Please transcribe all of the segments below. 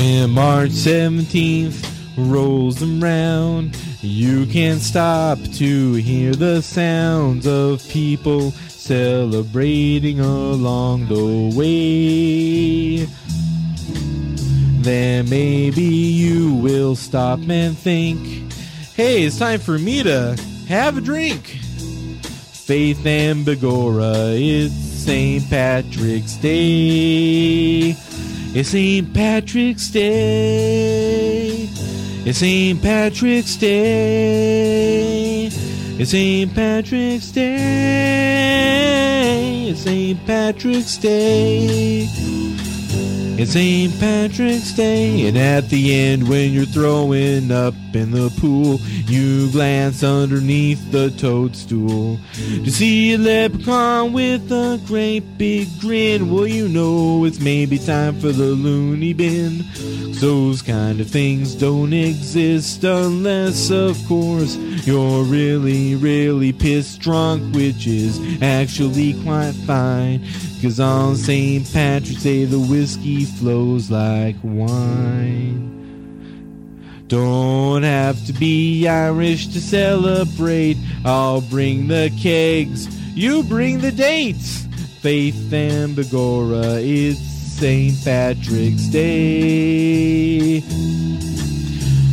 When March 17th rolls around, you can't stop to hear the sounds of people celebrating along the way. Then maybe you will stop and think, hey, it's time for me to have a drink. Faith and Begora, it's St. Patrick's Day. It's St. Patrick's Day. It's St. Patrick's Day. It's St. Patrick's Day. It's St. Patrick's Day. It's St. Patrick's Day, and at the end, when you're throwing up in the pool, you glance underneath the toadstool to see a leprechaun with a great big grin. Well, you know it's maybe time for the loony bin. Those kind of things don't exist unless, of course, you're really, really pissed drunk, which is actually quite fine. Cause on St. Patrick's Day the whiskey flows like wine. Don't have to be Irish to celebrate. I'll bring the kegs, you bring the dates. Faith and Begora, it's St. Patrick's Day.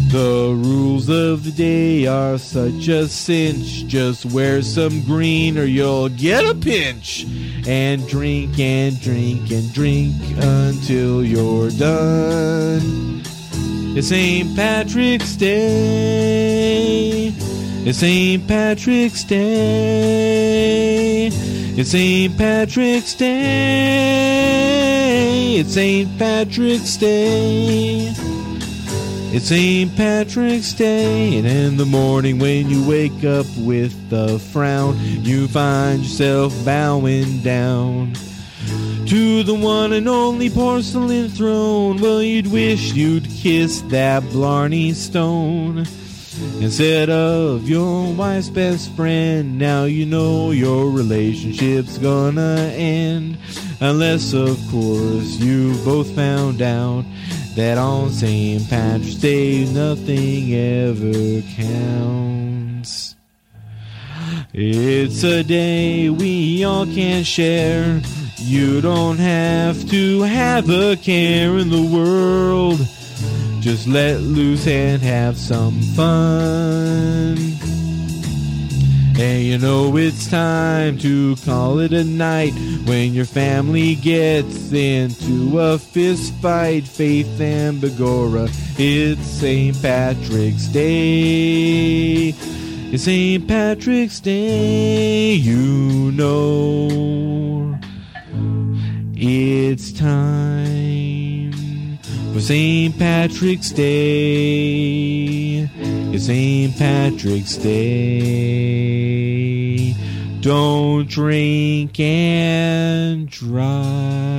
The rules of the day are such a cinch. Just wear some green or you'll get a pinch. And drink and drink and drink until you're done. It's St. Patrick's Day. It's St. Patrick's Day. It's St. Patrick's Day. It's St. Patrick's Day. It's St. Patrick's Day, and in the morning when you wake up with a frown, you find yourself bowing down to the one and only porcelain throne. Well, you'd wish you'd kiss that Blarney Stone instead of your wife's best friend. Now you know your relationship's gonna end, unless, of course, you both found out that on St. Patrick's Day nothing ever counts. It's a day we all can share. You don't have to have a care in the world. Just let loose and have some fun. And you know it's time to call it a night when your family gets into a fist fight. Faith and Begora, it's St. Patrick's Day. It's St. Patrick's Day, you know. It's time for St. Patrick's Day. It's St. Patrick's Day. Don't drink and drive.